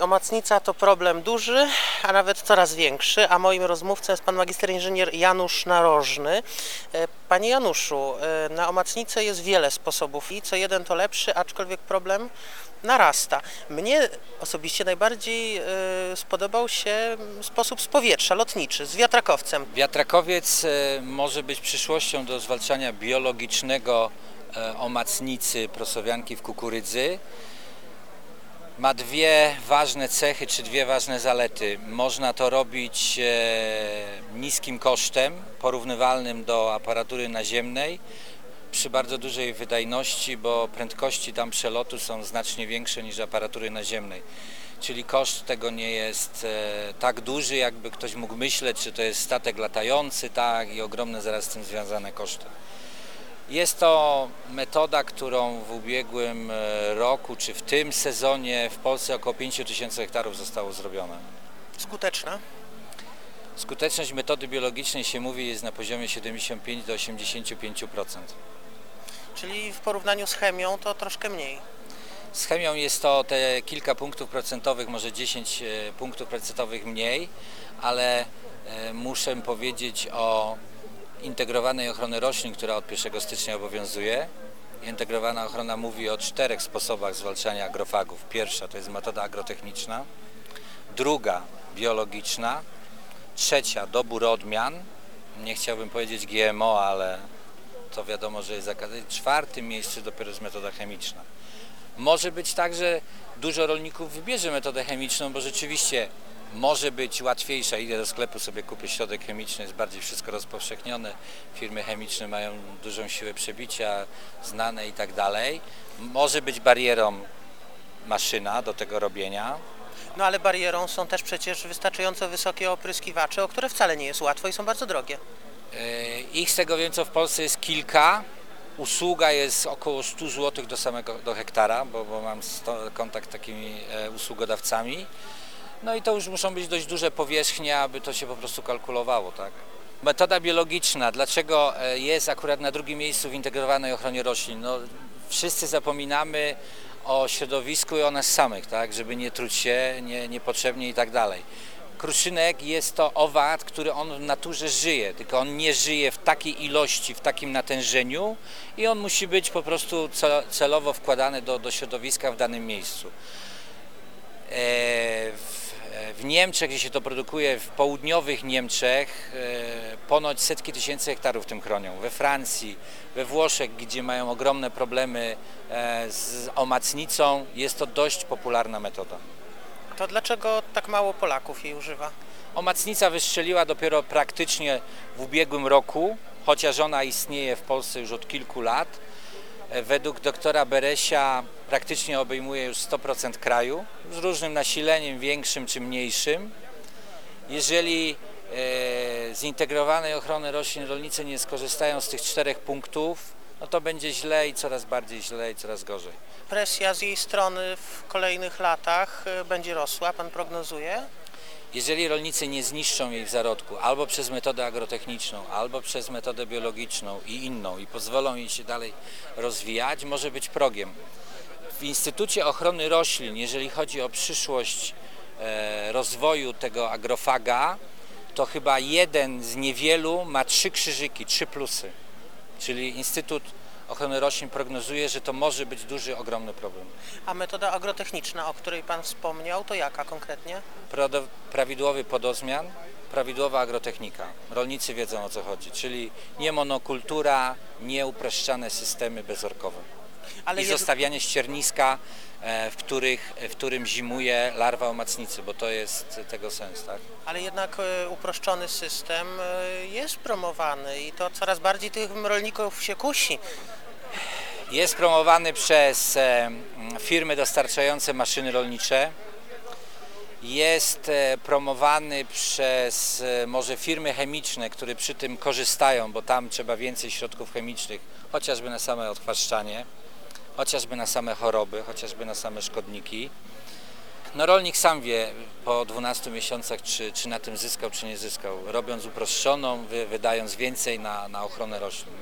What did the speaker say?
Omacnica to problem duży, a nawet coraz większy, a moim rozmówcą jest pan magister inżynier Janusz Narożny. E, Panie Januszu, e, na omacnicę jest wiele sposobów i co jeden to lepszy, aczkolwiek problem narasta. Mnie osobiście najbardziej e, spodobał się sposób z powietrza, lotniczy, z wiatrakowcem. Wiatrakowiec może być przyszłością do zwalczania biologicznego omacnicy prosowianki w kukurydzy. Ma dwie ważne cechy, czy dwie ważne zalety. Można to robić e, niskim kosztem, porównywalnym do aparatury naziemnej, przy bardzo dużej wydajności, bo prędkości tam przelotu są znacznie większe niż aparatury naziemnej. Czyli koszt tego nie jest e, tak duży, jakby ktoś mógł myśleć, że to jest statek latający, tak, i ogromne zaraz z tym związane koszty. Jest to metoda, którą w ubiegłym e, roku, czy w tym sezonie w Polsce około 5 tysięcy hektarów zostało zrobione. Skuteczna. Skuteczność metody biologicznej się mówi jest na poziomie 75 do 85%. Czyli w porównaniu z chemią to troszkę mniej. Z chemią jest to te kilka punktów procentowych, może 10 e, punktów procentowych mniej, ale e, muszę powiedzieć o integrowanej ochrony roślin, która od 1 stycznia obowiązuje. Integrowana ochrona mówi o czterech sposobach zwalczania agrofagów. Pierwsza to jest metoda agrotechniczna, druga biologiczna, trzecia dobór odmian. Nie chciałbym powiedzieć GMO, ale to wiadomo, że jest zakazane. W czwartym miejscu dopiero jest metoda chemiczna. Może być tak, że dużo rolników wybierze metodę chemiczną, bo rzeczywiście może być łatwiejsza. Idę do sklepu, sobie kupię środek chemiczny, jest bardziej wszystko rozpowszechnione. Firmy chemiczne mają dużą siłę przebicia, znane i tak dalej. Może być barierą maszyna do tego robienia. No ale barierą są też przecież wystarczająco wysokie opryskiwacze, o które wcale nie jest łatwo i są bardzo drogie. Yy, Ich z tego wiem, co w Polsce jest kilka. Usługa jest około 100 zł do samego do hektara, bo, bo mam kontakt z takimi e, usługodawcami. No i to już muszą być dość duże powierzchnie, aby to się po prostu kalkulowało, tak? Metoda biologiczna, dlaczego e, jest akurat na drugim miejscu w integrowanej ochronie roślin? No, wszyscy zapominamy o środowisku i o nas samych, tak? Żeby nie truć się nie, niepotrzebnie i tak dalej. Kruszynek jest to owad, który on w naturze żyje, tylko on nie żyje w takiej ilości, w takim natężeniu i on musi być po prostu ce- celowo wkładany do, do środowiska w danym miejscu. E, W, Niemczech, gdzie się to produkuje, w południowych Niemczech, e, ponoć setki tysięcy hektarów tym chronią. We Francji, we Włoszech, gdzie mają ogromne problemy e, z omacnicą, jest to dość popularna metoda. To dlaczego tak mało Polaków jej używa? Omacnica wystrzeliła dopiero praktycznie w ubiegłym roku, chociaż ona istnieje w Polsce już od kilku lat. E, Według doktora Beresia praktycznie obejmuje już 100% kraju, z różnym nasileniem, większym czy mniejszym. Jeżeli e, z integrowanej ochrony roślin rolnicy nie skorzystają z tych czterech punktów, no to będzie źle i coraz bardziej źle i coraz gorzej. Presja z jej strony w kolejnych latach y, będzie rosła, pan prognozuje? Jeżeli rolnicy nie zniszczą jej w zarodku albo przez metodę agrotechniczną, albo przez metodę biologiczną i inną i pozwolą jej się dalej rozwijać, może być progiem. W Instytucie Ochrony Roślin, jeżeli chodzi o przyszłość e, rozwoju tego agrofaga, to chyba jeden z niewielu ma trzy krzyżyki, trzy plusy. Czyli Instytut Ochrony Roślin prognozuje, że to może być duży, ogromny problem. A metoda agrotechniczna, o której pan wspomniał, to jaka konkretnie? Prawidłowy podozmian, prawidłowa agrotechnika. Rolnicy wiedzą o co chodzi, czyli nie monokultura, nie upraszczane systemy bezorkowe. Ale I jed- zostawianie ścierniska, e, w, których, w którym zimuje larwa omacnicy, bo to jest tego sens, tak? Ale jednak y, uproszczony system y, jest promowany i to coraz bardziej tych rolników się kusi. Jest promowany przez e, firmy dostarczające maszyny rolnicze. Jest e, promowany przez e, może firmy chemiczne, które przy tym korzystają, bo tam trzeba więcej środków chemicznych, chociażby na same odchwaszczanie, chociażby na same choroby, chociażby na same szkodniki. No rolnik sam wie po 12 miesiącach, czy, czy na tym zyskał, czy nie zyskał, robiąc uproszczoną, wy, wydając więcej na, na ochronę roślin.